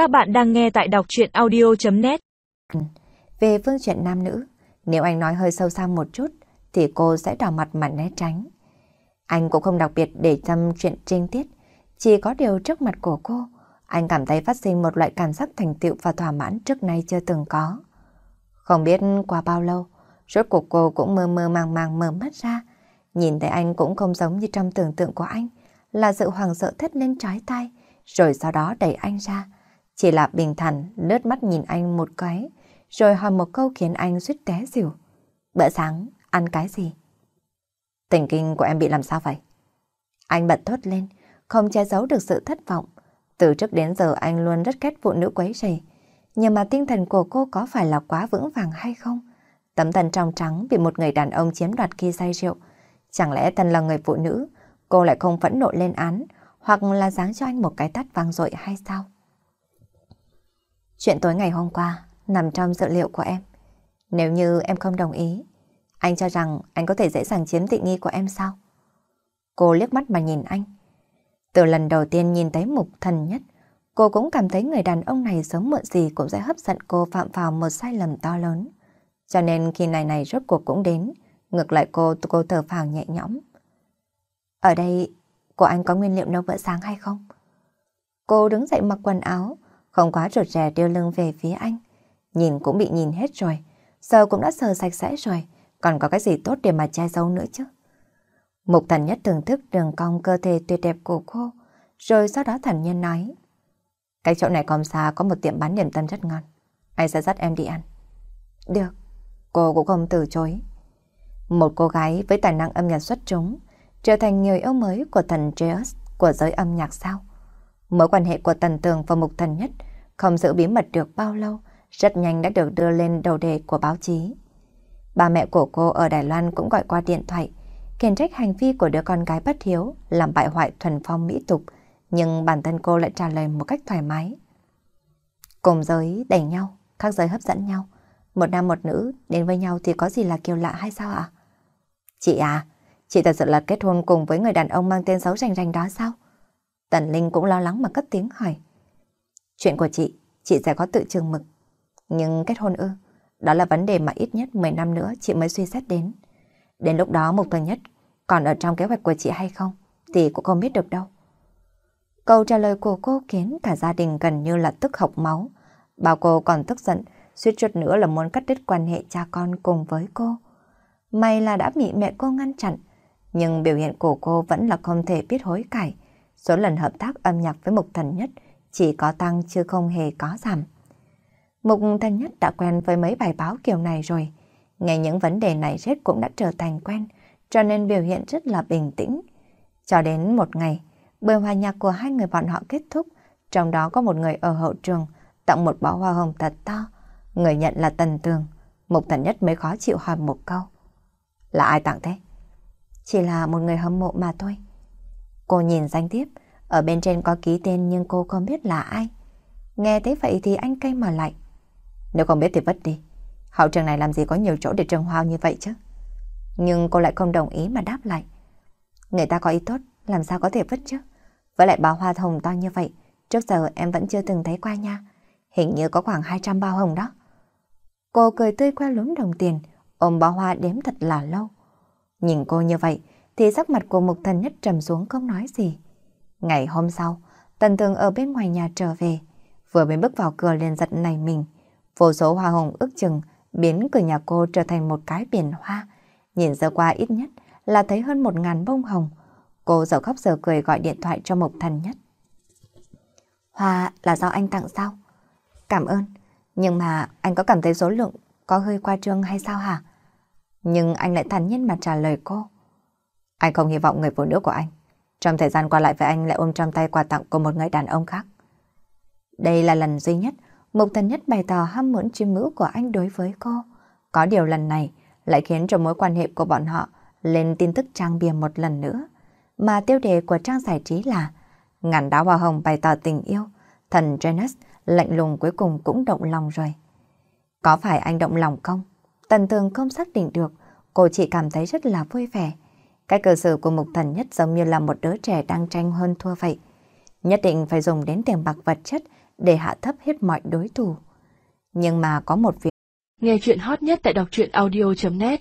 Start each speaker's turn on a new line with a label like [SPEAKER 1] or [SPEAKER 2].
[SPEAKER 1] Các bạn đang nghe tại đọc chuyện audio.net
[SPEAKER 2] Về phương chuyện nam nữ, nếu anh nói hơi sâu xa một chút, thì cô sẽ đỏ mặt mà né tránh. Anh cũng không đặc biệt để chăm chuyện trinh tiết, chỉ có điều trước mặt của cô, anh cảm thấy phát sinh một loại cảm giác thành tựu và thỏa mãn trước nay chưa từng có. Không biết qua bao lâu, rốt cuộc cô cũng mơ mơ màng màng mở mắt ra, nhìn thấy anh cũng không giống như trong tưởng tượng của anh, là sự hoàng sợ thét lên trái tay, rồi sau đó đẩy anh ra. Chỉ là bình thản lướt mắt nhìn anh một cái, rồi hỏi một câu khiến anh suýt té xỉu. Bữa sáng, ăn cái gì? Tình kinh của em bị làm sao vậy? Anh bật thốt lên, không che giấu được sự thất vọng. Từ trước đến giờ anh luôn rất ghét phụ nữ quấy rầy. Nhưng mà tinh thần của cô có phải là quá vững vàng hay không? Tấm thân trong trắng bị một người đàn ông chiếm đoạt khi say rượu. Chẳng lẽ thân là người phụ nữ, cô lại không phẫn nộ lên án, hoặc là giáng cho anh một cái tát vang dội hay sao? Chuyện tối ngày hôm qua nằm trong dự liệu của em. Nếu như em không đồng ý, anh cho rằng anh có thể dễ dàng chiếm tiện nghi của em sao? Cô liếc mắt mà nhìn anh. Từ lần đầu tiên nhìn thấy mục thần nhất, cô cũng cảm thấy người đàn ông này sớm muộn gì cũng sẽ hấp dẫn cô phạm vào một sai lầm to lớn. Cho nên khi này này rốt cuộc cũng đến, ngược lại cô cô thở phào nhẹ nhõm. Ở đây, của anh có nguyên liệu nấu bữa sáng hay không? Cô đứng dậy mặc quần áo, không quá rụt rè đưa lưng về phía anh. Nhìn cũng bị nhìn hết rồi, giờ cũng đã sờ sạch sẽ rồi, còn có cái gì tốt để mà che giấu nữa chứ? Mục thần nhất thưởng thức đường cong cơ thể tuyệt đẹp của cô, rồi sau đó thần nhân nói. Cái chỗ này còn xa có một tiệm bán điểm tâm rất ngon. Anh sẽ dắt em đi ăn. Được, cô cũng không từ chối. Một cô gái với tài năng âm nhạc xuất chúng, trở thành người yêu mới của thần Zeus của giới âm nhạc sao? Mối quan hệ của Tần Tường và Mục Thần Nhất không giữ bí mật được bao lâu, rất nhanh đã được đưa lên đầu đề của báo chí. Ba mẹ của cô ở Đài Loan cũng gọi qua điện thoại, khiển trách hành vi của đứa con gái bất hiếu làm bại hoại thuần phong mỹ tục, nhưng bản thân cô lại trả lời một cách thoải mái. Cùng giới đẩy nhau, khác giới hấp dẫn nhau. Một nam một nữ đến với nhau thì có gì là kiêu lạ hay sao ạ? Chị à, chị thật sự là kết hôn cùng với người đàn ông mang tên xấu rành rành đó sao? Tần Linh cũng lo lắng mà cất tiếng hỏi. Chuyện của chị, chị sẽ có tự trường mực. Nhưng kết hôn ư, đó là vấn đề mà ít nhất 10 năm nữa chị mới suy xét đến. Đến lúc đó Mục Tuần Nhất còn ở trong kế hoạch của chị hay không thì cũng không biết được đâu. Câu trả lời của cô khiến cả gia đình gần như là tức học máu. Bà cô còn tức giận, suýt chút nữa là muốn cắt đứt quan hệ cha con cùng với cô. May là đã bị mẹ cô ngăn chặn, nhưng biểu hiện của cô vẫn là không thể biết hối cải. Số lần hợp tác âm nhạc với Mục Thần Nhất chỉ có tăng chứ không hề có giảm. Mục Thần Nhất đã quen với mấy bài báo kiểu này rồi. Nghe những vấn đề này rất cũng đã trở thành quen, cho nên biểu hiện rất là bình tĩnh. Cho đến một ngày, buổi hòa nhạc của hai người bọn họ kết thúc, trong đó có một người ở hậu trường tặng một bó hoa hồng thật to. Người nhận là Tần Tường. Mục Thần Nhất mới khó chịu hỏi một câu. Là ai tặng thế? Chỉ là một người hâm mộ mà thôi. Cô nhìn danh thiếp, ở bên trên có ký tên nhưng cô không biết là ai. Nghe thấy vậy thì anh cay mà lại. Nếu không biết thì vứt đi. Hậu trường này làm gì có nhiều chỗ để trồng hoa như vậy chứ? Nhưng cô lại không đồng ý mà đáp lại. Người ta có ý tốt, làm sao có thể vứt chứ? Với lại bao hoa hồng to như vậy, trước giờ em vẫn chưa từng thấy qua nha. Hình như có khoảng 200 bao hồng đó. Cô cười tươi qua lúm đồng tiền, ôm bó hoa đếm thật là lâu. Nhìn cô như vậy, thì sắc mặt của Mục Thần Nhất trầm xuống không nói gì. Ngày hôm sau, Tần Thường ở bên ngoài nhà trở về, vừa mới bước vào cửa liền giật này mình. Vô số hoa hồng ước chừng biến cửa nhà cô trở thành một cái biển hoa. Nhìn sơ qua ít nhất là thấy hơn một ngàn bông hồng. Cô giờ khóc giờ cười gọi điện thoại cho Mục Thần Nhất. Hoa là do anh tặng sao? Cảm ơn. Nhưng mà anh có cảm thấy số lượng có hơi qua trương hay sao hả? Nhưng anh lại thản nhiên mà trả lời cô. Anh không hy vọng người phụ nữ của anh trong thời gian qua lại với anh lại ôm trong tay quà tặng của một người đàn ông khác. Đây là lần duy nhất Mục Thần Nhất bày tỏ ham muốn chiêm ngữ của anh đối với cô. Có điều lần này lại khiến cho mối quan hệ của bọn họ lên tin tức trang bìa một lần nữa. Mà tiêu đề của trang giải trí là Ngàn đá hoa hồng bày tỏ tình yêu, thần Janus lạnh lùng cuối cùng cũng động lòng rồi. Có phải anh động lòng không? Tần tường không xác định được, cô chỉ cảm thấy rất là vui vẻ. Cái cơ sở của mục thần nhất giống như là một đứa trẻ đang tranh hơn thua vậy. Nhất định phải dùng đến tiền bạc vật chất để hạ thấp hết mọi đối thủ. Nhưng mà có một việc.
[SPEAKER 1] Nghe chuyện hot nhất tại đọc truyện audio.net